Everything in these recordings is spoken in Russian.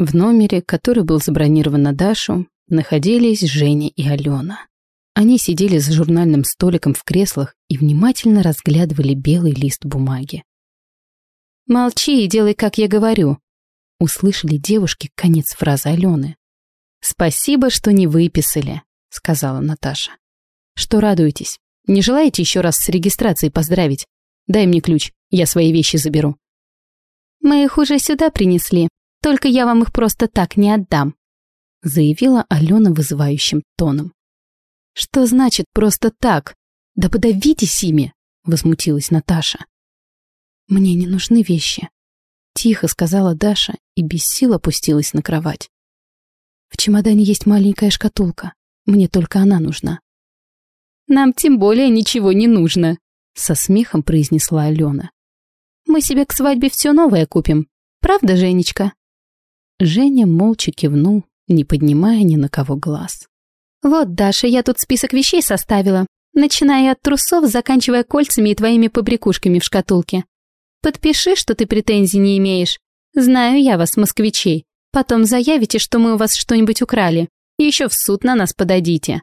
В номере, который был забронирован на Дашу, находились Женя и Алена. Они сидели за журнальным столиком в креслах и внимательно разглядывали белый лист бумаги. «Молчи и делай, как я говорю», — услышали девушки конец фразы Алены. «Спасибо, что не выписали», — сказала Наташа. «Что радуетесь? Не желаете еще раз с регистрацией поздравить? Дай мне ключ, я свои вещи заберу». «Мы их уже сюда принесли, только я вам их просто так не отдам», заявила Алена вызывающим тоном. «Что значит просто так? Да подавитесь ими!» возмутилась Наташа. «Мне не нужны вещи», тихо сказала Даша и без сил опустилась на кровать. «В чемодане есть маленькая шкатулка. Мне только она нужна». «Нам тем более ничего не нужно», со смехом произнесла Алена. «Мы себе к свадьбе все новое купим. Правда, Женечка?» Женя молча кивнул, не поднимая ни на кого глаз. «Вот, Даша, я тут список вещей составила, начиная от трусов, заканчивая кольцами и твоими побрякушками в шкатулке. Подпиши, что ты претензий не имеешь. Знаю я вас, москвичей. Потом заявите, что мы у вас что-нибудь украли. Еще в суд на нас подадите».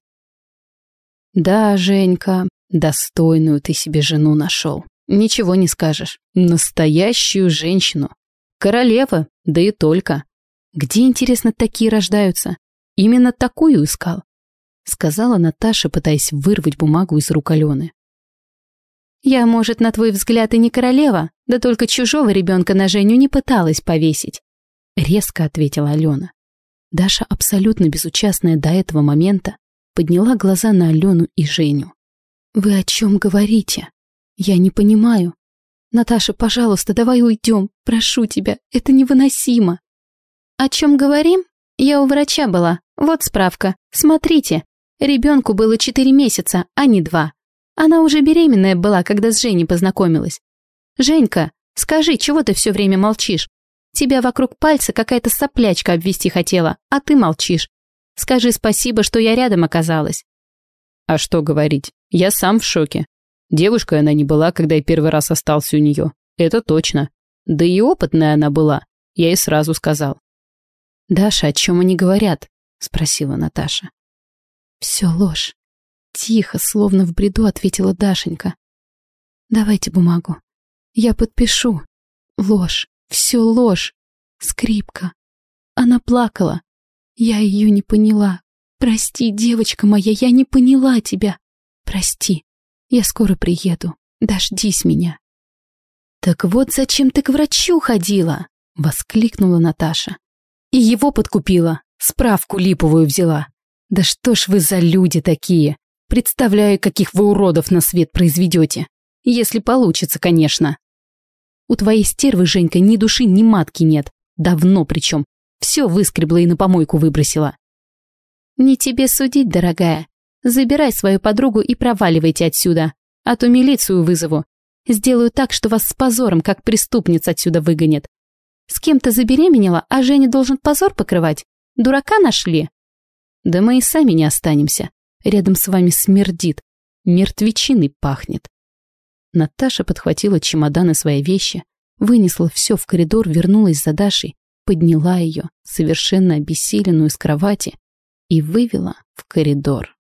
«Да, Женька, достойную ты себе жену нашел. Ничего не скажешь. Настоящую женщину. Королева, да и только. Где, интересно, такие рождаются? Именно такую искал. Сказала Наташа, пытаясь вырвать бумагу из рук Алены. Я, может, на твой взгляд и не королева, да только чужого ребенка на Женю не пыталась повесить. Резко ответила Алена. Даша, абсолютно безучастная до этого момента, подняла глаза на Алену и Женю. «Вы о чем говорите? Я не понимаю. Наташа, пожалуйста, давай уйдем. Прошу тебя, это невыносимо». «О чем говорим? Я у врача была. Вот справка. Смотрите. Ребенку было четыре месяца, а не два. Она уже беременная была, когда с Женей познакомилась. Женька, скажи, чего ты все время молчишь? Тебя вокруг пальца какая-то соплячка обвести хотела, а ты молчишь. Скажи спасибо, что я рядом оказалась». «А что говорить? Я сам в шоке. Девушкой она не была, когда я первый раз остался у нее. Это точно. Да и опытная она была. Я ей сразу сказал. «Даша, о чем они говорят?» — спросила Наташа. «Все ложь». Тихо, словно в бреду, ответила Дашенька. «Давайте бумагу. Я подпишу. Ложь. Все ложь. Скрипка. Она плакала. Я ее не поняла. Прости, девочка моя, я не поняла тебя. Прости. Я скоро приеду. Дождись меня». «Так вот зачем ты к врачу ходила?» — воскликнула Наташа. И его подкупила, справку липовую взяла. Да что ж вы за люди такие? Представляю, каких вы уродов на свет произведете. Если получится, конечно. У твоей стервы, Женька, ни души, ни матки нет. Давно причем. Все выскребла и на помойку выбросила. Не тебе судить, дорогая. Забирай свою подругу и проваливайте отсюда. А то милицию вызову. Сделаю так, что вас с позором, как преступниц, отсюда выгонят. С кем-то забеременела, а Женя должен позор покрывать? Дурака нашли? Да мы и сами не останемся. Рядом с вами смердит. Мертвечиной пахнет. Наташа подхватила чемодан и свои вещи, вынесла все в коридор, вернулась за Дашей, подняла ее, совершенно обессиленную с кровати, и вывела в коридор.